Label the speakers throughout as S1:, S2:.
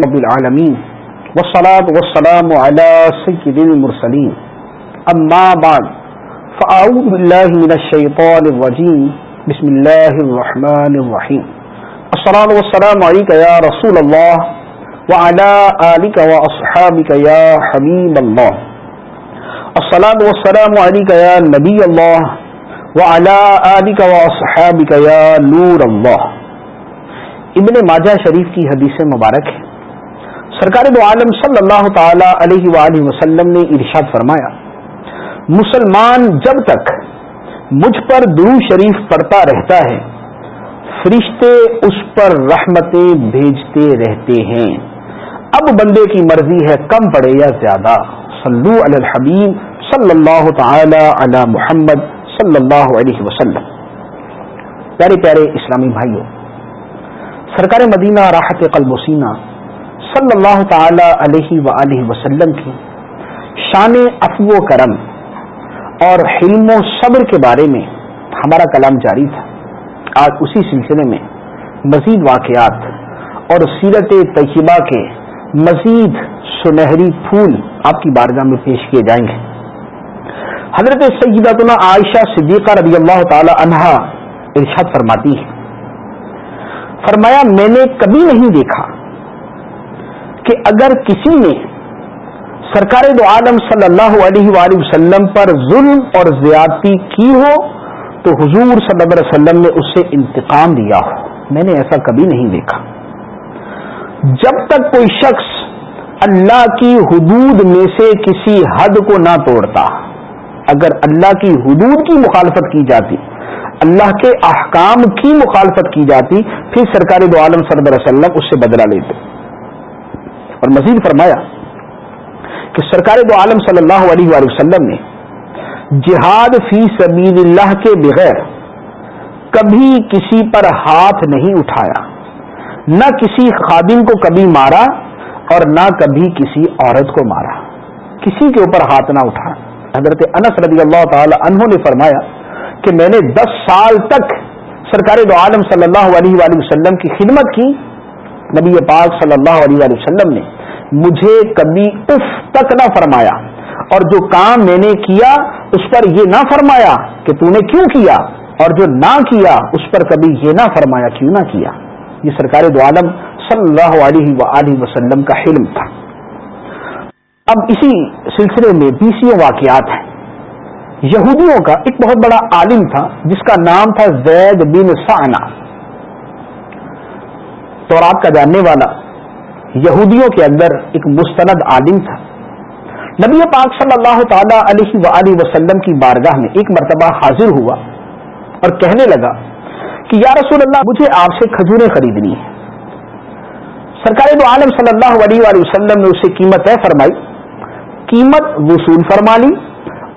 S1: رب العالمين والصلاة والسلام على سيد المرسلين. أما بعد، فأعوذ بالله من الشيطان الرجيم. بسم الله الرحمن الرحيم. الصلاة والسلام عليك يا رسول الله وعلى آلك وأصحابك يا حبيب الله. الصلاة والسلام عليك يا نبي الله وعلى آلك وأصحابك يا نور الله. ابن ماجہ شریف کی حدیث مبارک ہے۔ سرکار دو عالم صلی اللہ تعالی علیہ وآلہ وسلم نے ارشاد فرمایا، مسلمان جب تک مجھ پر درو شریف پڑتا رہتا ہے، فرشتے اس پر رحمتیں بھیجتے رہتے ہیں۔ اب بندے کی مرضی ہے کم پڑے یا زیادہ۔ صلو علی الحبیب صلی اللہ تعالی علی محمد صلی اللہ علیہ وسلم۔ پیارے پیارے اسلامی بھائیوں سرکار مدینہ راحت قلب و سینہ صلی اللہ تعالی علیہ و وسلم کی شان افو و کرم اور حلم و صبر کے بارے میں ہمارا کلام جاری تھا۔ آج اسی سلسلے میں مزید واقعات اور سیرت طیبہ کے مزید سنہری پھول آپ کی بارگاہ میں پیش کیے جائیں گے۔ حضرت سیدتنا عائشہ صدیقہ رضی اللہ تعالی عنہا ارشاد فرماتی ہے فرمایا، میں نے کبھی نہیں دیکھا کہ اگر کسی نے سرکار دو عالم صلی اللہ علیہ وآلہ وسلم پر ظلم اور زیادتی کی ہو، تو حضور صلی اللہ علیہ وسلم نے اس سے انتقام دیا ہو۔ میں نے ایسا کبھی نہیں دیکھا۔ جب تک کوئی شخص اللہ کی حدود میں سے کسی حد کو نہ توڑتا، اگر اللہ کی حدود کی مخالفت کی جاتی، اللہ کے احکام کی مخالفت کی جاتی، پھر سرکار دو عالم صلی اللہ علیہ وسلم اس سے بدلا لیتے۔ اور مزید فرمایا کہ سرکار دو عالم صلی اللہ علیہ وآلہ وسلم نے جہاد فی سبیل اللہ کے بغیر کبھی کسی پر ہاتھ نہیں اٹھایا، نہ کسی خادم کو کبھی مارا اور نہ کبھی کسی عورت کو مارا۔ کسی کے اوپر ہاتھ نہ اٹھا۔ حضرت انس رضی اللہ تعالی عنہ نے فرمایا کہ میں نے دس سال تک سرکار دو عالم صلی اللہ علیہ وآلہ وسلم کی خدمت کی۔ نبی پاک صلی اللہ علیہ وسلم نے مجھے کبھی اف تک نہ فرمایا اور جو کام میں نے کیا اس پر یہ نہ فرمایا کہ تو نے کیوں کیا اور جو نہ کیا اس پر کبھی یہ نہ فرمایا کیوں نہ کیا یہ سرکار دو عالم صلی اللہ علیہ وآلہ وسلم کا حلم تھا۔ اب اسی سلسلے میں بیسوں واقعات ہیں۔ یہودیوں کا ایک بہت بڑا عالم تھا جس کا نام تھا زید بن سعنا۔ تو آپ کا جاننے والا یہودیوں کے اندر ایک مستند عالم تھا۔ نبی پاک صلی اللہ تعالی علیہ و وسلم کی بارگاہ میں ایک مرتبہ حاضر ہوا اور کہنے لگا کہ یا رسول اللہ، مجھے آپ سے کھجوریں خریدنی ہیں۔ سرکار دو عالم صلی اللہ علیہ وآلہ وسلم نے اسے قیمت طے فرمائی، قیمت وصول فرما لی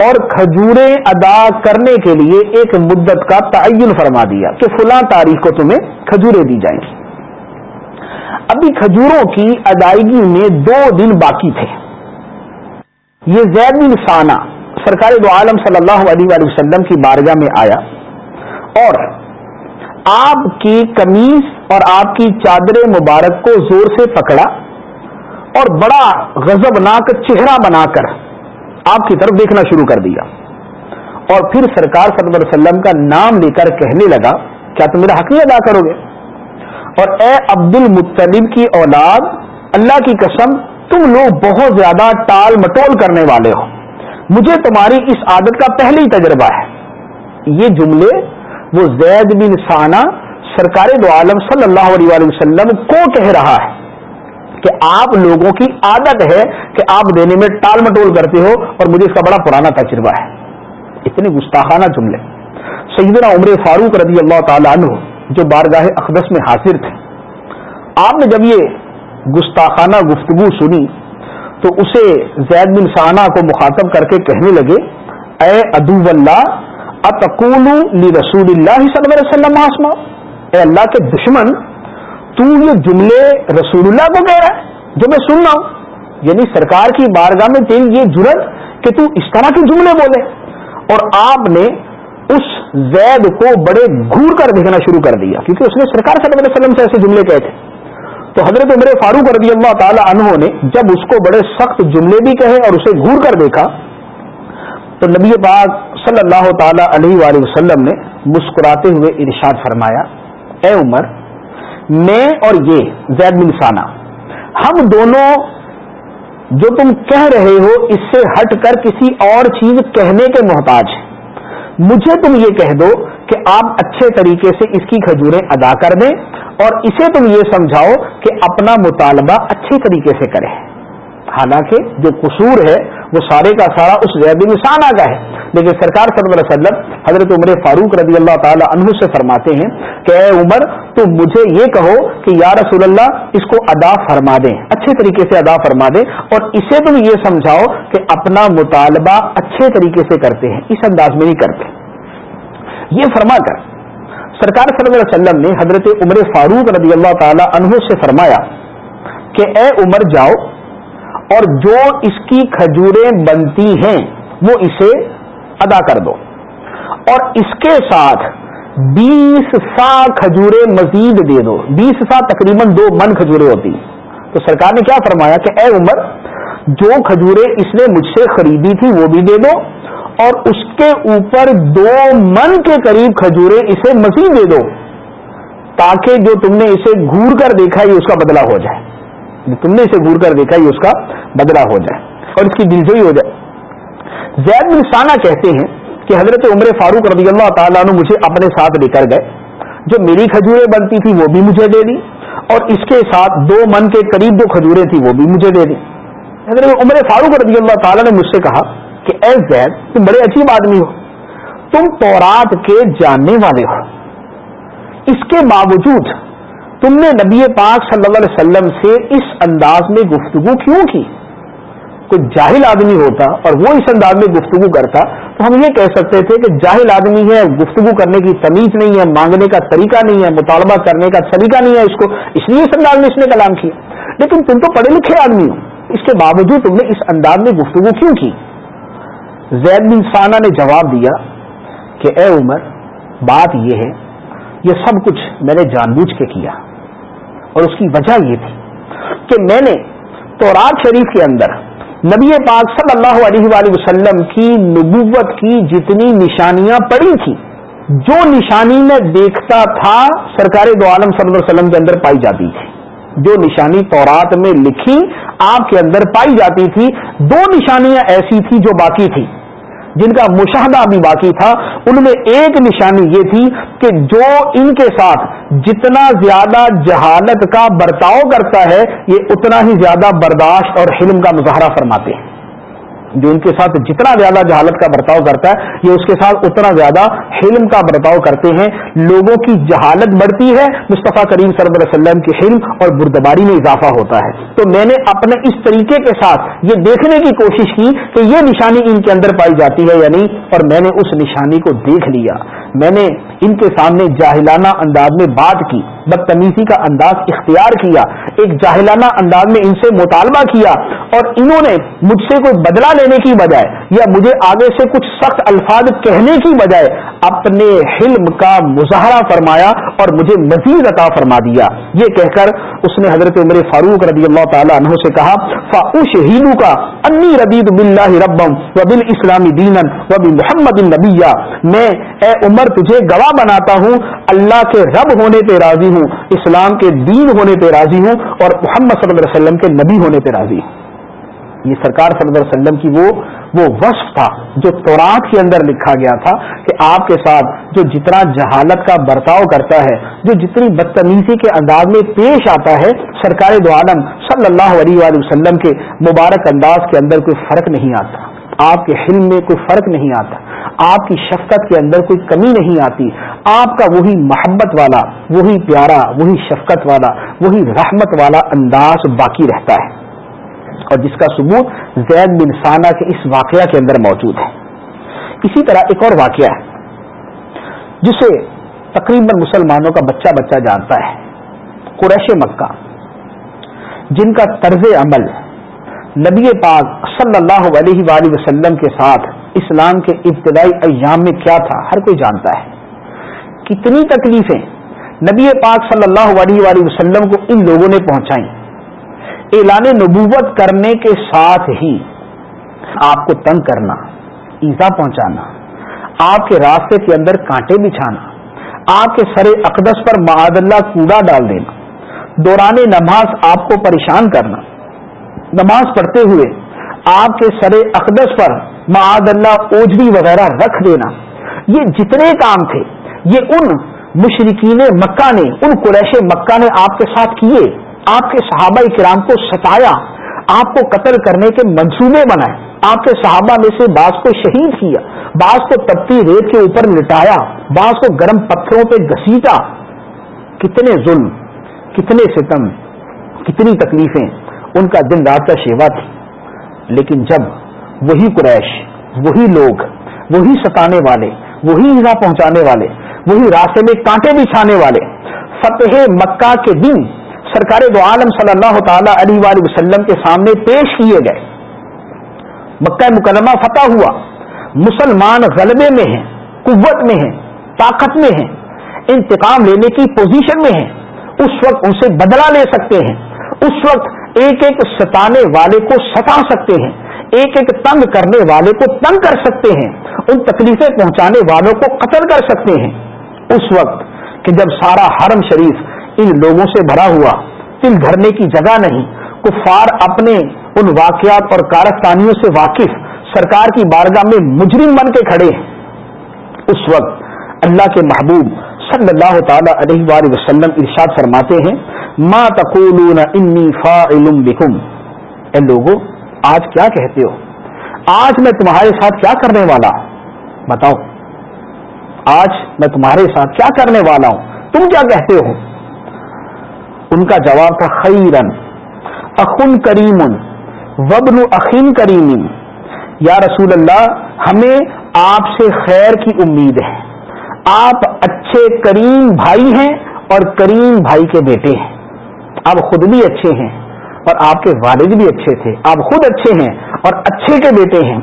S1: اور کھجوریں ادا کرنے کے لیے ایک مدت کا تعین فرما دیا کہ فلاں تاریخ کو تمہیں کھجوریں دی جائیں گی۔ ابھی کھجوروں کی ادائیگی میں دو دن باقی تھے۔ یہ زید بن سانا سرکار دو عالم صلی اللہ علیہ وآلہ وسلم کی بارگاہ میں آیا اور آپ کی کمیز اور آپ کی چادر مبارک کو زور سے پکڑا اور بڑا غضبناک چہرہ بنا کر آپ کی طرف دیکھنا شروع کر دیا۔ اور پھر سرکار صلی اللہ علیہ وسلم کا نام لے کر کہنے لگا، کیا تم میرا حق نہیں ادا کرو گے؟ اور اے عبد المطلب کی اولاد، اللہ کی قسم، تم لوگ بہت زیادہ ٹال مٹول کرنے والے ہو۔ مجھے تمہاری اس عادت کا پہلے ہی تجربہ ہے۔ یہ جملے وہ زید بن سانا سرکار دو عالم صلی اللہ علیہ وسلم کو کہہ رہا ہے کہ آپ لوگوں کی عادت ہے کہ آپ دینے میں ٹال مٹول کرتے ہو اور مجھے اس کا بڑا پرانا تجربہ ہے۔ اتنے گستاخانہ جملے۔ سیدنا عمر فاروق رضی اللہ تعالیٰ عنہ جو بارگاہ اقدس میں حاضر تھے۔ آپ نے جب یہ گستاخانہ گفتگو سنی تو اسے زید بن سانہ کو مخاطب کر کے کہنے لگے، اے ادو اللہ اتقول رسول اللہ صلی اللہ علیہ وسلم آسما۔ اے اللہ کے دشمن، تو یہ جملے رسول اللہ کو کہہ رہا ہے جو میں سن رہا ہوں۔ یعنی سرکار کی بارگاہ میں تیری یہ جرت کہ تو اس طرح کے جملے بولے۔ اور آپ نے اس زید کو بڑے گور کر دیکھنا شروع کر دیا، کیونکہ اس نے سرکار صلی اللہ علیہ وسلم سے ایسے جملے کہے تھے۔ تو حضرت عمر فاروق رضی اللہ تعالی عنہ نے جب اس کو بڑے سخت جملے بھی کہے اور اسے گور کر دیکھا، تو نبی پاک صلی اللہ تعالی علیہ وآلہ وسلم نے مسکراتے ہوئے ارشاد فرمایا، اے عمر، میں اور یہ زید بن ہم دونوں جو تم کہہ رہے ہو، اس سے ہٹ کر کسی اور چیز کہنے کے محتاج مجھے تم یہ کہہ دو کہ آپ اچھے طریقے سے اس کی کھجوریں ادا کر دیں اور اسے تم یہ سمجھاؤ کہ اپنا مطالبہ اچھے طریقے سے کرے حالانکہ جو قصور ہے وہ سارے کا سارا اس زید نسانہ کا ہے۔ لیکن سرکار صلی اللہ علیہ وسلم حضرت عمر فاروق رضی اللہ تعالی عنہ سے فرماتے ہیں کہ اے عمر تو مجھے یہ کہو کہ یا رسول اللہ، اس کو ادا فرما دیں۔ اچھے طریقے سے ادا فرما دیں اور اسے تم یہ سمجھاؤ کہ اپنا مطالبہ اچھے طریقے سے کرتے ہیں۔ اس انداز میں نہیں کرتے۔ یہ فرما کر سرکار صلی اللہ علیہ وسلم نے حضرت عمر فاروق رضی اللہ تعالی عنہ سے فرمایا کہ اے عمر، جاؤ اور جو اس کی کھجوریں بنتی ہیں، وہ اسے ادا کر دو۔ اور اس کے ساتھ بیس سا کھجورے مزید دے دو۔ بیس سا تقریباً دو من کھجورے ہوتی تو سرکار نے کیا فرمایا کہ اے عمر، جو کھجورے اس نے مجھ سے خریدی تھی، وہ بھی دے دو۔ اور اس کے اوپر دو من کے قریب کھجورے اسے مزید دے دو، تاکہ جو تم نے اسے گور کر دیکھا یہ اس کا بدلہ ہو جائے۔ تم نے اسے گور کر دیکھا یہ اس کا بدلہ ہو جائے اور اس کی دلجوئی ہو جائے۔ زید بن سانا کہتے ہیں کہ حضرت عمر فاروق رضی اللہ تعالیٰ نے مجھے اپنے ساتھ لے کر گئے۔ جو میری کھجوریں بنتی تھی وہ بھی مجھے دے دی اور اس کے ساتھ دو من کے قریب جو کھجوریں تھیں وہ بھی مجھے دے دی حضرت عمر فاروق رضی اللہ تعالیٰ نے مجھ سے کہا کہ اے زید، تم بڑے عجیب آدمی ہو۔ تم تورات کے جاننے والے ہو۔ اس کے باوجود تم نے نبی پاک صلی اللہ علیہ وسلم سے اس انداز میں گفتگو کیوں کی؟ کوئی جاہل آدمی ہوتا اور وہ اس انداز میں گفتگو کرتا تو ہم یہ کہہ سکتے تھے کہ جاہل آدمی ہے، گفتگو کرنے کی تمیز نہیں ہے، مانگنے کا طریقہ نہیں ہے، مطالبہ کرنے کا طریقہ نہیں ہے اس کو، اس لیے اس انداز میں اس نے کلام کیا۔ لیکن تم تو پڑھے لکھے آدمی ہو۔ اس کے باوجود تم نے اس انداز میں گفتگو کیوں کی؟ زید بن سانا نے جواب دیا کہ، اے عمر، بات یہ ہے، یہ سب کچھ میں نے جان بوجھ کے کیا۔ اور اس کی وجہ یہ تھی کہ میں نے تورات شریف کے اندر نبی پاک صلی اللہ علیہ وآلہ وسلم کی نبوت کی جتنی نشانیاں پڑی تھی، جو نشانی میں دیکھتا تھا سرکار دو عالم صلی اللہ علیہ وسلم کے اندر پائی جاتی تھی۔ جو نشانی تورات میں لکھی آپ کے اندر پائی جاتی تھی، دو نشانیاں ایسی تھی جو باقی تھی جن کا مشاہدہ بھی باقی تھا، ان میں ایک نشانی یہ تھی کہ جو ان کے ساتھ جتنا زیادہ جہالت کا برتاؤ کرتا ہے، یہ اتنا ہی زیادہ برداشت اور حلم کا مظاہرہ فرماتے ہیں۔ جو ان کے ساتھ جتنا زیادہ جہالت کا برتاؤ کرتا ہے، یہ اس کے ساتھ اتنا زیادہ حلم کا برتاؤ کرتے ہیں۔ لوگوں کی جہالت بڑھتی ہے، مصطفیٰ کریم صلی اللہ علیہ وسلم کی حلم اور بردباری میں اضافہ ہوتا ہے۔ تو میں نے اپنے اس طریقے کے ساتھ یہ دیکھنے کی کوشش کی کہ یہ نشانی ان کے اندر پائی جاتی ہے یا نہیں، اور میں نے اس نشانی کو دیکھ لیا۔ میں نے ان کے سامنے جاہلانہ انداز میں بات کی۔ بدتمیزی کا انداز اختیار کیا، ایک جاہلانہ انداز میں ان سے مطالبہ کیا اور انہوں نے مجھ سے کوئی بدلہ لینے کی بجائے یا مجھے آگے سے کچھ سخت الفاظ کہنے کی بجائے اپنے حلم کا مظاہرہ فرمایا اور مجھے مزید عطا فرما دیا۔ یہ کہہ کر اس نے حضرت عمر فاروق رضی اللہ تعالیٰ عنہ سے کہا فاش ہینو کا انی ردید بلّہ ربم و بل اسلامی دینن و محمد النبیہ میں، اے عمر، تجھے گواہ بناتا ہوں، اللہ کے رب ہونے پہ راضی ہوں، اسلام کے دین ہونے پہ راضی ہوں اور محمد صلی اللہ علیہ وسلم کے نبی ہونے پہ راضی ہوں۔ یہ سرکار صلی اللہ علیہ وسلم کی وہ وہ وصف تھا جو تورات کے اندر لکھا گیا تھا کہ آپ کے ساتھ جو جتنا جہالت کا برتاؤ کرتا ہے، جو جتنی بدتمیزی کے انداز میں پیش آتا ہے، سرکار دو عالم صلی اللہ علیہ وآلہ وسلم کے مبارک انداز کے اندر کوئی فرق نہیں آتا۔ آپ کے حلم میں کوئی فرق نہیں آتا، آپ کی شفقت کے اندر کوئی کمی نہیں آتی، آپ کا وہی محبت والا، وہی پیارا، وہی شفقت والا، وہی رحمت والا انداز باقی رہتا ہے۔ اور جس کا ثبوت زید بن سانا کے اس واقعہ کے اندر موجود ہے۔ اسی طرح ایک اور واقعہ ہے، جسے تقریباً مسلمانوں کا بچہ بچہ جانتا ہے، قریش مکہ، جن کا طرز عمل نبی پاک صلی اللہ علیہ وآلہ وسلم کے ساتھ اسلام کے ابتدائی ایام میں کیا تھا، ہر کوئی جانتا ہے۔ کتنی تکلیفیں نبی پاک صلی اللہ علیہ وآلہ وسلم کو ان لوگوں نے پہنچائی اعلان نبوت کرنے کے ساتھ ہی آپ کو تنگ کرنا، ایزا پہنچانا، آپ کے راستے کے اندر کانٹے بچھانا، آپ کے سر اقدس پر معاد اللہ کوڑا ڈال دینا، دوران نماز آپ کو پریشان کرنا۔ نماز پڑھتے ہوئے آپ کے سر اقدس پر معاد اللہ اوجری وغیرہ رکھ دینا۔ یہ جتنے کام تھے، یہ ان مشرقین مکہ نے، ان قریش مکہ نے آپ کے ساتھ کیے۔ آپ کے صحابہ کرام کو ستایا، آپ کو قتل کرنے کے منصوبے بنائے۔ آپ کے صحابہ میں سے بعض کو شہید کیا، بعض کو تپتی ریت کے اوپر لٹایا، بعض کو گرم پتھروں پہ گسیٹا کتنے ظلم، کتنے ستم، کتنی تکلیفیں۔ ان کا دن رات کا شیوا تھی لیکن جب وہی قریش، وہی لوگ، وہی ستانے والے، وہی ایزا پہنچانے والے، وہی راستے میں کانٹے بچھانے والے، فتح مکہ کے دن سرکار دو عالم صلی اللہ تعالی علیہ وآلہ وسلم کے سامنے پیش کیے گئے۔ مکہ مکرمہ فتح ہوا۔ مسلمان غلبے میں ہیں، قوت میں ہیں، طاقت میں ہیں، انتقام لینے کی پوزیشن میں ہیں۔ اس وقت ان سے بدلہ لے سکتے ہیں۔ اس وقت ایک ایک ستانے والے کو ستا سکتے ہیں، ایک ایک تنگ کرنے والے کو تنگ کر سکتے ہیں، ان تکلیفیں پہنچانے والوں کو قتل کر سکتے ہیں۔ اس وقت کہ جب سارا حرم شریف ان لوگوں سے بھرا ہوا، دل دھرنے کی جگہ نہیں، کفار اپنے ان واقعات اور کارستانیوں سے واقف سرکار کی بارگاہ میں مجرم بن کے کھڑے ہیں۔ اس وقت اللہ کے محبوب صلی اللہ تعالی علیہ وآلہ وسلم ارشاد فرماتے ہیں ما تقولون انی فاعل بکم اے لوگو، آج کیا کہتے ہو؟ آج میں تمہارے ساتھ کیا کرنے والا؟ ہوں بتاؤ۔ آج میں تمہارے ساتھ کیا کرنے والا ہوں؟ تم کیا کہتے ہو؟ ان کا جواب تھا خیرن اخن کریم وبن اخین کریم یا رسول اللہ، ہمیں آپ سے خیر کی امید ہے۔ آپ اچھے کریم بھائی ہیں اور کریم بھائی کے بیٹے ہیں۔ آپ خود بھی اچھے ہیں اور آپ کے والد بھی اچھے تھے۔ آپ خود اچھے ہیں اور اچھے کے بیٹے ہیں۔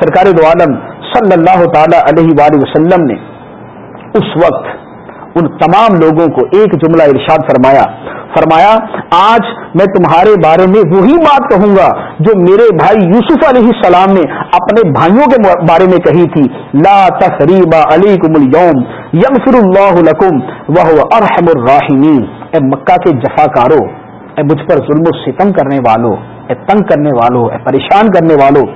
S1: سرکار دو عالم صلی اللہ تعالی علیہ وآلہ وسلم نے اس وقت ان تمام لوگوں کو ایک جملہ ارشاد فرمایا فرمایا، آج میں تمہارے بارے میں وہی بات کہوں گا جو میرے بھائی یوسف علیہ السلام نے اپنے بھائیوں کے بارے میں کہی تھی، لا تقریباً علیکم اليوم یغفر اللہ لکم وهو ارحم الراحمین۔ اے مکہ کے جفا کارو اے مجھ پر ظلم و ستم کرنے والوں اے تنگ کرنے والوں اے پریشان کرنے والوں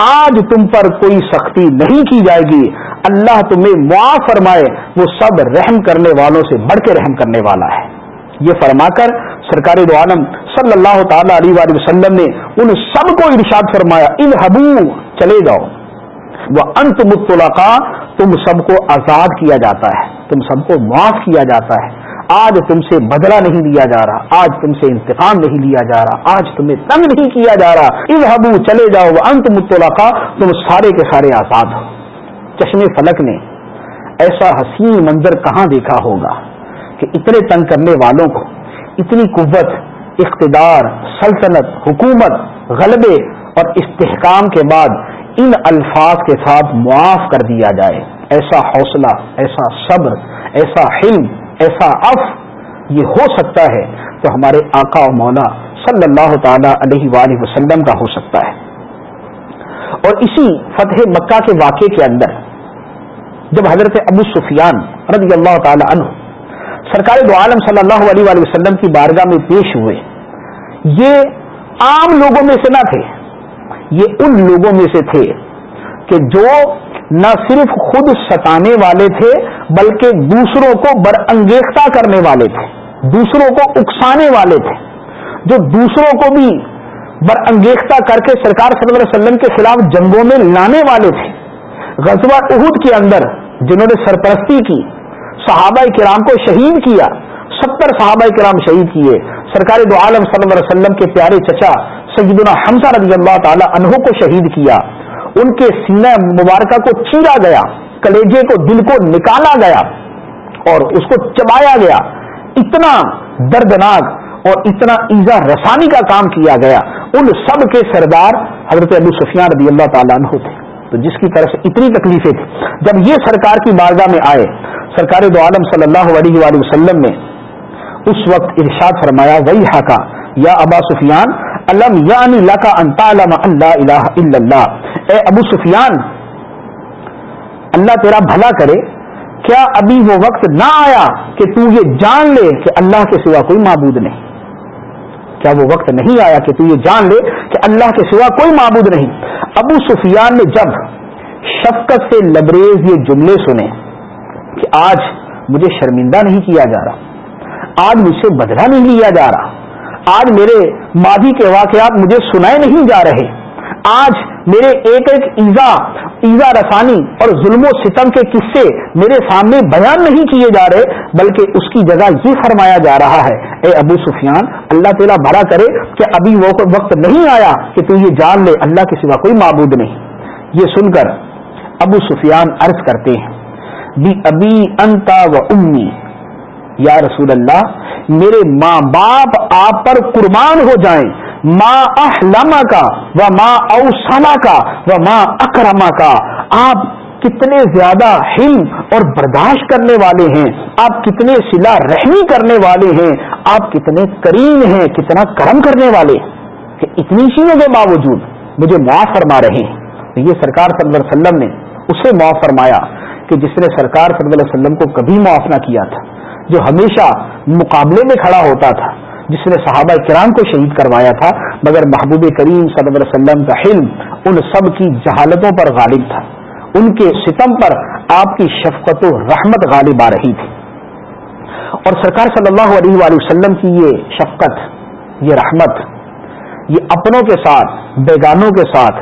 S1: آج تم پر کوئی سختی نہیں کی جائے گی۔ اللہ تمہیں معاف فرمائے، وہ سب رحم کرنے والوں سے بڑھ کے رحم کرنے والا ہے۔ یہ فرما کر سرکار دو عالم صلی اللہ تعالی علیہ وآلہ وسلم نے ان سب کو ارشاد فرمایا ان حبو چلے جاؤ۔ وہ انت مطلقہ تم سب کو آزاد کیا جاتا ہے، تم سب کو معاف کیا جاتا ہے۔ آج تم سے بدلہ نہیں لیا جا رہا، آج تم سے انتقام نہیں لیا جا رہا، آج تمہیں تنگ نہیں کیا جا رہا۔ اس حبو چلے جاؤ انت متلا تم سارے کے سارے آزاد ہو۔ چشم فلک نے ایسا حسین منظر کہاں دیکھا ہوگا کہ اتنے تنگ کرنے والوں کو اتنی قوت، اقتدار، سلطنت، حکومت، غلبے اور استحکام کے بعد ان الفاظ کے ساتھ معاف کر دیا جائے۔ ایسا حوصلہ، ایسا صبر، ایسا حلم ایسا اف یہ ہو سکتا ہے تو ہمارے آقا و مولا صلی اللہ تعالی علیہ وآلہ وسلم کا ہو سکتا ہے۔ اور اسی فتح مکہ کے واقعے کے اندر جب حضرت ابو سفیان رضی اللہ تعالی عنہ سرکار دو عالم صلی اللہ علیہ وآلہ وسلم کی بارگاہ میں پیش ہوئے، یہ عام لوگوں میں سے نہ تھے، یہ ان لوگوں میں سے تھے کہ جو نہ صرف خود ستانے والے تھے بلکہ دوسروں کو برانگیختہ کرنے والے تھے، دوسروں کو اکسانے والے تھے۔ جو دوسروں کو بھی برانگیختہ کر کے سرکار صلی اللہ علیہ وسلم کے خلاف جنگوں میں لانے والے تھے۔ غزوہ عہد کے اندر جنہوں نے سرپرستی کی، صحابہ کرام کو شہید کیا، ستر صحابہ کرام شہید کیے۔ سرکار دو عالم صلی اللہ علیہ وسلم کے پیارے چچا سیدنا حمزہ رضی اللہ تعالی عنہ کو شہید کیا۔ ان کے سینہ مبارکہ کو چیرا گیا، کلیجے کو، دل کو نکالا گیا اور اس کو چبایا گیا۔ اتنا دردناک اور اتنا ایزا رسانی کا کام کیا گیا۔ ان سب کے سردار حضرت ابو سفیان رضی اللہ تعالیٰ عنہ تھے۔ تو جس کی طرف سے اتنی تکلیفیں تھیں۔ جب یہ سرکار کی بارگاہ میں آئے، سرکار دو عالم صلی اللہ علیہ وآلہ وسلم نے اس وقت ارشاد فرمایا وہی حقا یا ابا سفیان علم یعنی لکا انتا اللہ الہ الا اللہ اے ابو سفیان، اللہ تیرا بھلا کرے، کیا ابھی وہ وقت نہ آیا کہ تو یہ جان لے کہ اللہ کے سوا کوئی معبود نہیں؟ کیا وہ وقت نہیں آیا کہ تو یہ جان لے کہ اللہ کے سوا کوئی معبود نہیں؟ ابو سفیان نے جب شفقت سے لبریز یہ جملے سنے کہ آج مجھے شرمندہ نہیں کیا جا رہا، آج مجھ سے بدلا نہیں لیا جا رہا آج میرے ماضی کے واقعات مجھے سنائے نہیں جا رہے۔ آج میرے ایک ایک ایزا ایزا رسانی اور ظلم و ستم کے قصے میرے سامنے بیان نہیں کیے جا رہے، بلکہ اس کی جگہ یہ فرمایا جا رہا ہے۔ اے ابو سفیان، اللہ تعالیٰ بھرا کرے کہ ابھی وہ وقت نہیں آیا کہ تو یہ جان لے، اللہ کے سوا کوئی معبود نہیں۔ یہ سن کر ابو سفیان عرض کرتے ہیں ابھی انتا و امی یا رسول اللہ، میرے ماں باپ آپ پر قربان ہو جائیں۔ ماں احلما کا و ماں اوسما کا و ماں اکرما کا آپ کتنے زیادہ ہم اور برداشت کرنے والے ہیں۔ آپ کتنے سلا رحمی کرنے والے ہیں۔ آپ کتنے کریم ہیں، کتنا کرم کرنے والے کہ اتنی چیزوں کے باوجود مجھے معاف فرما رہے ہیں۔ یہ سرکار صلی اللہ علیہ وسلم نے اسے معاف فرمایا کہ جس نے سرکار صلی اللہ علیہ وسلم کو کبھی معاف نہ کیا تھا۔ جو ہمیشہ مقابلے میں کھڑا ہوتا تھا، جس نے صحابہ کرام کو شہید کروایا تھا، مگر محبوب کریم صلی اللہ علیہ وسلم کا حلم ان سب کی جہالتوں پر غالب تھا۔ ان کے ستم پر آپ کی شفقت و رحمت غالب آ رہی تھی۔ اور سرکار صلی اللہ علیہ وآلہ وسلم کی یہ شفقت، یہ رحمت، یہ اپنوں کے ساتھ، بیگانوں کے ساتھ،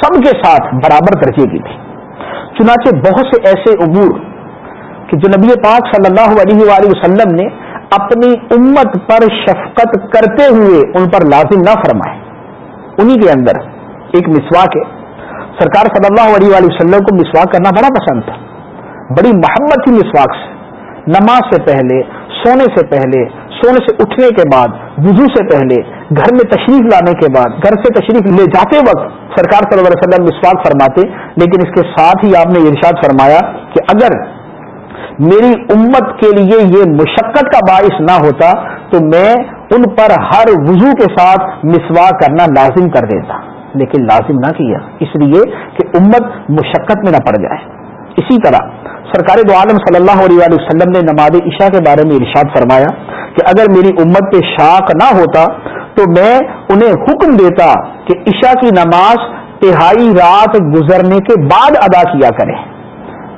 S1: سب کے ساتھ برابر درجے کی تھی۔ چنانچہ بہت سے ایسے امور کہ جو نبی پاک صلی اللہ علیہ وآلہ وسلم نے اپنی امت پر شفقت کرتے ہوئے ان پر لازم نہ فرمائے۔ انہی کے اندر ایک مسواک ہے۔ سرکار صلی اللہ علیہ وآلہ وسلم کو مسواک کرنا بڑا پسند تھا۔ بڑی محبت تھی مسواک سے۔ نماز سے پہلے، سونے سے پہلے، سونے سے اٹھنے کے بعد، وضو سے پہلے، گھر میں تشریف لانے کے بعد، گھر سے تشریف لے جاتے وقت سرکار صلی اللہ علیہ وسلم مسواک فرماتے، لیکن اس کے ساتھ ہی آپ نے ارشاد فرمایا کہ اگر میری امت کے لیے یہ مشقت کا باعث نہ ہوتا تو میں ان پر ہر وضو کے ساتھ مسواک کرنا لازم کر دیتا۔ لیکن لازم نہ کیا۔ اس لیے کہ امت مشقت میں نہ پڑ جائے۔ اسی طرح سرکار دو عالم صلی اللہ علیہ وسلم نے نماز عشاء کے بارے میں ارشاد فرمایا کہ اگر میری امت پہ شاق نہ ہوتا تو میں انہیں حکم دیتا کہ عشاء کی نماز تہائی رات گزرنے کے بعد ادا کیا کرے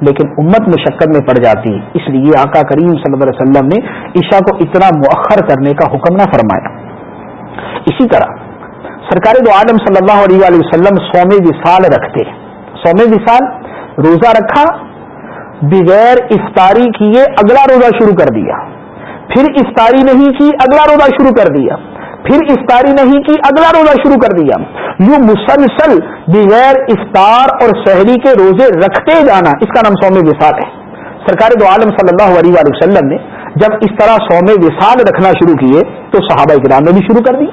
S1: لیکن امت مشقت میں پڑ جاتی۔ اس لیے آقا کریم صلی اللہ علیہ وسلم نے عشاء کو اتنا مؤخر کرنے کا حکم نہ فرمایا۔ اسی طرح سرکار دو عالم صلی اللہ علیہ وسلم سوم وصال رکھتے سوم وصال روزہ رکھا، بغیر افطاری کیے اگلا روزہ شروع کر دیا۔ پھر افطاری نہیں کی، اگلا روزہ شروع کر دیا۔ پھر افطاری نہیں کی، اگلا روزہ شروع کر دیا۔ یوں مسلسل بغیر افطار اور شہری کے روزے رکھتے جانا۔ اس کا نام سوم وسال ہے۔ سرکار دو عالم صلی اللہ علیہ وسلم نے جب اس طرح سوم وسال رکھنا شروع کیے تو صحابہ کرام نے بھی شروع کر دی۔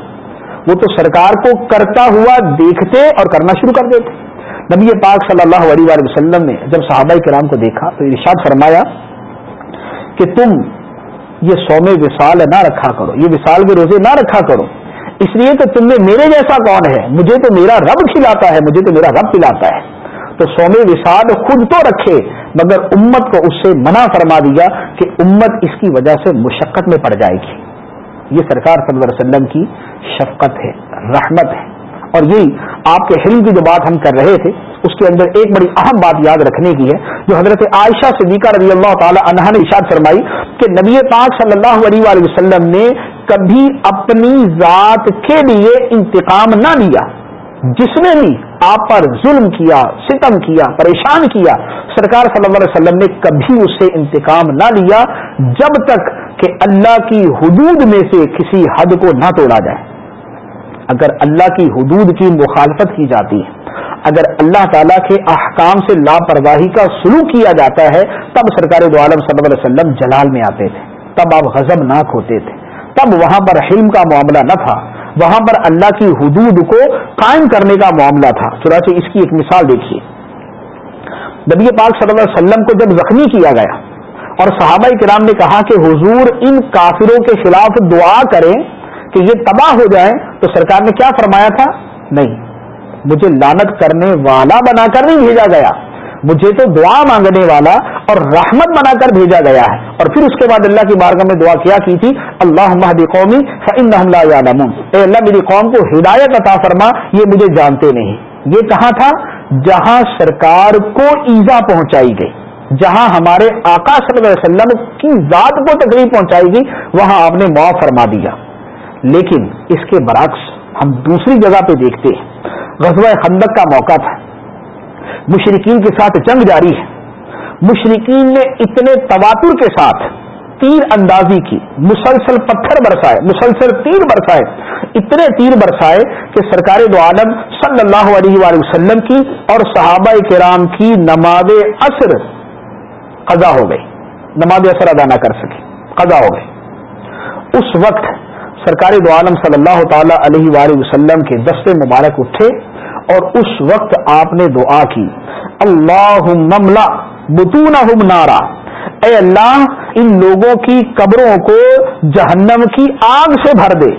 S1: وہ تو سرکار کو کرتا ہوا دیکھتے اور کرنا شروع کر دیتے۔ نبی پاک صلی اللہ علیہ وسلم نے جب صحابہ کرام کو دیکھا تو ارشاد فرمایا کہ تم یہ سوم وصال نہ رکھا کرو۔ یہ وصال کے روزے نہ رکھا کرو۔ اس لیے تو تم میں میرے جیسا کون ہے؟ مجھے تو میرا رب کھلاتا ہے، مجھے تو میرا رب پلاتا ہے۔ تو سوم وصال خود تو رکھے، مگر امت کو اس سے منع فرما دیا کہ امت اس کی وجہ سے مشقت میں پڑ جائے گی۔ یہ سرکار صلی اللہ علیہ وسلم کی شفقت ہے، رحمت ہے۔ اور یہی آپ کے حلم کی جو بات ہم کر رہے تھے، اس کے اندر ایک بڑی اہم بات یاد رکھنے کی ہے، جو حضرت عائشہ صدیقہ رضی اللہ تعالی عنہ نے اشاد فرمائی کہ نبی پاک صلی اللہ علیہ وآلہ وسلم نے کبھی اپنی ذات کے لیے انتقام نہ لیا۔ جس نے بھی آپ پر ظلم کیا، ستم کیا، پریشان کیا، سرکار صلی اللہ علیہ وسلم نے کبھی اس سے انتقام نہ لیا، جب تک کہ اللہ کی حدود میں سے کسی حد کو نہ توڑا جائے۔ اگر اللہ کی حدود کی مخالفت کی جاتی ہے، اگر اللہ تعالیٰ کے احکام سے لاپرواہی کا سلوک کیا جاتا ہے، تب سرکار دو عالم صلی اللہ علیہ وسلم جلال میں آتے تھے۔ تب آپ غزم ناک ہوتے تھے۔ تب وہاں پر حلم کا معاملہ نہ تھا۔ وہاں پر اللہ کی حدود کو قائم کرنے کا معاملہ تھا۔ چنانچہ اس کی ایک مثال دیکھیے۔ نبی پاک صلی اللہ علیہ وسلم کو جب زخمی کیا گیا اور صحابہ کرام نے کہا کہ حضور ان کافروں کے خلاف دعا کریں کہ یہ تباہ ہو جائیں تو سرکار نے کیا فرمایا تھا؟ نہیں۔ مجھے لانت کرنے والا بنا کر نہیں بھیجا گیا۔ مجھے تو دعا مانگنے والا اور رحمت بنا کر بھیجا گیا ہے۔ اور پھر اس کے بعد اللہ کی بارگاہ میں دعا کیا کی تھی؟ اللہ مہدی قومی اے اللہ، میری قوم کو ہدایت عطا فرما، یہ مجھے جانتے نہیں۔ یہ کہاں تھا؟ جہاں سرکار کو ایزا پہنچائی گئی، جہاں ہمارے آقا صلی اللہ علیہ وسلم کی ذات کو تکلیف پہنچائی گئی، وہاں آپ نے معاف فرما دیا۔ لیکن اس کے برعکس ہم دوسری جگہ پہ دیکھتے ہیں۔ غزوہ خندق کا موقع تھا۔ مشرقین کے ساتھ جنگ جاری ہے۔ مشرقین نے اتنے تواتر کے ساتھ تیر اندازی کی، مسلسل پتھر برسائے، مسلسل تیر برسائے، اتنے تیر برسائے کہ سرکار دو عالم صلی اللہ علیہ وآلہ وسلم کی اور صحابہ کرام کی نماز اثر قضا ہو گئی۔ نماز اثر ادا نہ کر سکے، قضا ہو گئی۔ اس وقت سرکار دو عالم صلی اللہ تعالی علیہ وآلہ وسلم کے دستے مبارک اٹھے اور اس وقت آپ نے دعا کی اللہ مملا بتون نارا۔ اے اللہ، ان لوگوں کی قبروں کو جہنم کی آگ سے بھر دے۔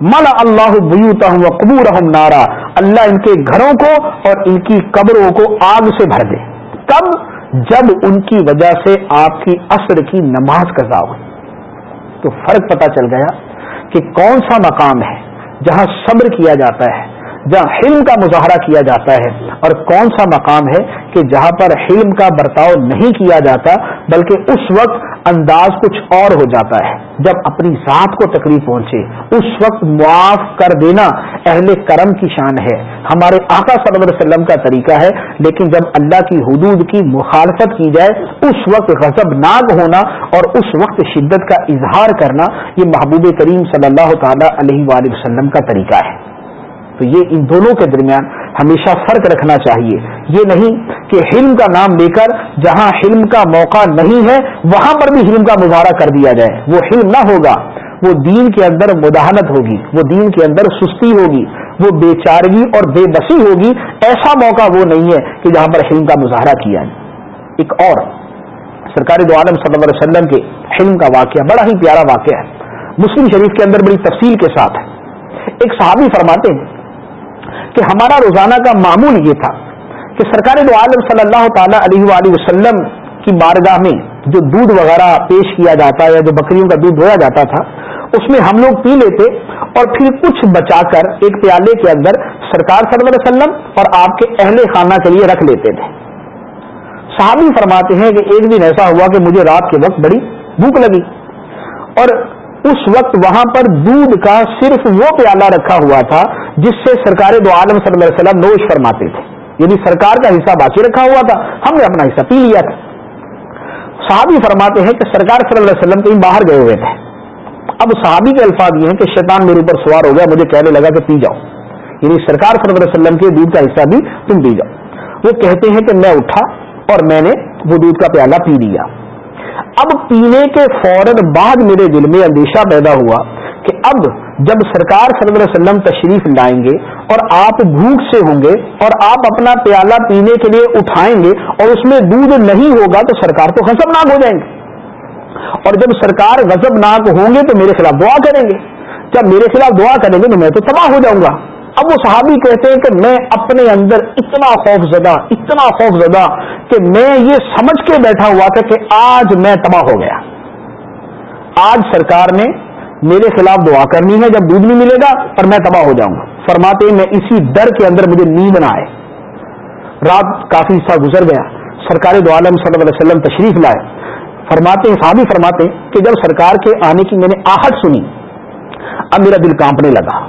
S1: ملا اللہ بیوتا ہوں قبور نارا۔ اللہ ان کے گھروں کو اور ان کی قبروں کو آگ سے بھر دے۔ تب جب ان کی وجہ سے آپ کی عصر کی نماز قضا ہوئی۔ تو فرق پتا چل گیا کہ کون سا مقام ہے جہاں صبر کیا جاتا ہے، جہاں حلم کا مظاہرہ کیا جاتا ہے، اور کون سا مقام ہے کہ جہاں پر حلم کا برتاؤ نہیں کیا جاتا، بلکہ اس وقت انداز کچھ اور ہو جاتا ہے۔ جب اپنی ذات کو تکلیف پہنچے، اس وقت معاف کر دینا اہل کرم کی شان ہے۔ ہمارے آقا صلی اللہ علیہ وسلم کا طریقہ ہے، لیکن جب اللہ کی حدود کی مخالفت کی جائے، اس وقت غضب ناک ہونا اور اس وقت شدت کا اظہار کرنا، یہ محبوب کریم صلی اللہ تعالی علیہ وآلہ وسلم کا طریقہ ہے۔ تو یہ ان دونوں کے درمیان ہمیشہ فرق رکھنا چاہیے۔ یہ نہیں کہ حلم کا نام لے کر جہاں حلم کا موقع نہیں ہے، وہاں پر بھی حلم کا مظاہرہ کر دیا جائے۔ وہ حلم نہ ہوگا، وہ دین کے اندر مداحنت ہوگی، وہ دین کے اندر سستی ہوگی، وہ بے چارگی اور بے بسی ہوگی، ایسا موقع وہ نہیں ہے کہ جہاں پر حلم کا مظاہرہ کیا جائے۔ ایک اور سرکاری دو عالم صلی اللہ علیہ وسلم کے حلم کا واقعہ، بڑا ہی پیارا واقعہ ہے۔ مسلم شریف کے اندر بڑی تفصیل کے ساتھ ہے۔ ایک صحابی فرماتے ہیں کہ ہمارا روزانہ کا معمول یہ تھا کہ سرکار دو عالم صلی اللہ تعالی علیہ وآلہ وسلم کی بارگاہ میں جو دودھ وغیرہ پیش کیا جاتا یا جو بکریوں کا دودھ دھویا جاتا تھا، اس میں ہم لوگ پی لیتے اور پھر کچھ بچا کر ایک پیالے کے اندر سرکار صلی اللہ علیہ وسلم اور آپ کے اہل خانہ کے لیے رکھ لیتے تھے۔ صحابی فرماتے ہیں کہ ایک دن ایسا ہوا کہ مجھے رات کے وقت بڑی بھوک لگی اور اس وقت وہاں پر دودھ کا صرف وہ پیالہ رکھا ہوا تھا جس سے سرکار دو عالم صلی اللہ علیہ وسلم نوش فرماتے تھے۔ یعنی سرکار کا حصہ باقی رکھا ہوا تھا۔ ہم نے اپنا حصہ پی لیا تھا۔ صحابی فرماتے ہیں کہ سرکار صلی اللہ علیہ وسلم کہیں باہر گئے ہوئے تھے۔ اب صحابی کے الفاظ یہ ہیں کہ شیطان میرے اوپر سوار ہو گیا، مجھے کہنے لگا کہ پی جاؤ۔ یعنی سرکار صلی اللہ علیہ وسلم کے دودھ کا حصہ بھی تم پی جاؤ۔ وہ کہتے ہیں کہ میں اٹھا اور میں نے وہ دودھ کا پیالہ پی لیا۔ اب پینے کے فوراً بعد میرے دل میں اندیشہ پیدا ہوا کہ اب جب سرکار صلی اللہ علیہ وسلم تشریف لائیں گے اور آپ بھوک سے ہوں گے اور آپ اپنا پیالہ پینے کے لیے اٹھائیں گے اور اس میں دودھ نہیں ہوگا تو سرکار تو غزب ناک ہو جائیں گے۔ اور جب سرکار غزب ناک ہوں گے تو میرے خلاف دعا کریں گے۔ جب میرے خلاف دعا کریں گے تو میں تو تباہ ہو جاؤں گا۔ اب وہ صحابی کہتے ہیں کہ میں اپنے اندر اتنا خوف زدہ، اتنا خوف زدہ کہ میں یہ سمجھ کے بیٹھا ہوا تھا کہ آج میں تباہ ہو گیا۔ آج سرکار نے میرے خلاف دعا کرنی ہے، جب دودھ نہیں ملے گا اور میں تباہ ہو جاؤں گا۔ فرماتے میں اسی ڈر کے اندر مجھے نیند نہ آئے۔ رات کافی حصہ گزر گیا۔ سرکار دو عالم صلی اللہ علیہ وسلم تشریف لائے۔ فرماتے ہیں صحابی فرماتے ہیں کہ جب سرکار کے آنے کی میں نے آہٹ سنی، اب میرا دل کانپنے لگا۔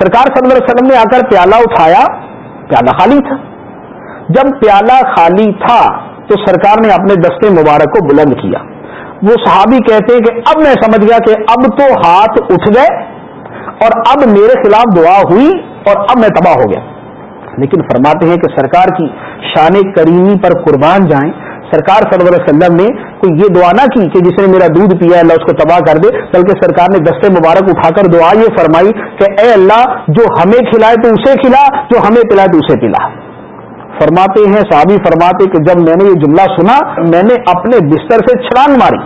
S1: سرکار صلی اللہ علیہ وسلم نے آ کر پیالہ اٹھایا۔ پیالہ خالی تھا۔ جب پیالہ خالی تھا تو سرکار نے اپنے دستے مبارک کو بلند کیا۔ وہ صحابی کہتے ہیں کہ اب میں سمجھ گیا کہ اب تو ہاتھ اٹھ گئے اور اب میرے خلاف دعا ہوئی اور اب میں تباہ ہو گیا۔ لیکن فرماتے ہیں کہ سرکار کی شان کریمی پر قربان جائیں۔ سرکار صلی اللہ علیہ وسلم نے کوئی یہ دعا نہ کی کہ جس نے میرا دودھ پیا اللہ اس کو تباہ کر دے، بلکہ سرکار نے دستے مبارک اٹھا کر دعا یہ فرمائی کہ اے اللہ، جو ہمیں کھلائے تو اسے کھلا، جو ہمیں پلائے تو اسے پلا۔ فرماتے ہیں، صحابی فرماتے کہ جب میں نے یہ جملہ سنا، میں نے اپنے بستر سے چھلانگ ماری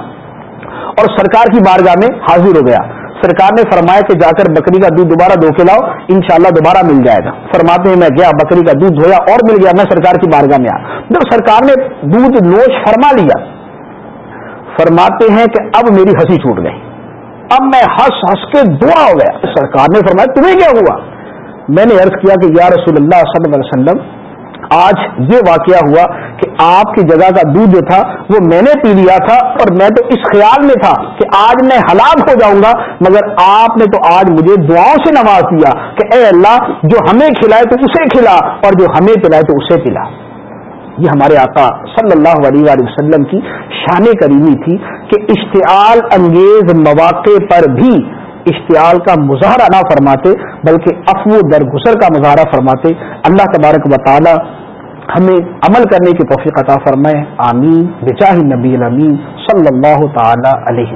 S1: اور سرکار کی بارگاہ میں حاضر ہو گیا۔ سرکار نے فرمایا کہ جا کر بکری کا دودھ دوبارہ دھو کے لاؤ، انشاءاللہ دوبارہ مل جائے گا۔ فرماتے ہیں، میں گیا، بکری کا دودھ دھویا اور مل گیا، میں سرکار کی بارگاہ میں آیا۔ جب سرکار نے دودھ نوش فرما لیا، فرماتے ہیں کہ اب میری ہنسی چھوٹ گئی۔ اب میں ہنس ہنس کے دعا ہو گیا۔ سرکار نے فرمایا، تمہیں کیا ہوا؟ میں نے عرض کیا کہ یا رسول اللہ صلی اللہ علیہ وسلم آج یہ واقعہ ہوا کہ آپ کی جگہ کا دودھ جو تھا وہ میں نے پی لیا تھا اور میں تو اس خیال میں تھا کہ آج میں ہلاک ہو جاؤں گا، مگر آپ نے تو آج مجھے دعاؤں سے نواز دیا کہ اے اللہ، جو ہمیں کھلائے تو اسے کھلا اور جو ہمیں پلائے تو اسے پلا۔ یہ ہمارے آقا صلی اللہ علیہ وسلم کی شان کریمی تھی کہ اشتعال انگیز مواقع پر بھی اشتعال کا مظاہرہ نہ فرماتے، بلکہ افو درگزر کا مظاہرہ فرماتے۔ اللہ تبارک و تعالی ہمیں عمل کرنے کی توفیق عطا فرمائے۔ آمین۔ بچاہ نبی الامین صلی اللہ تعالی علیہ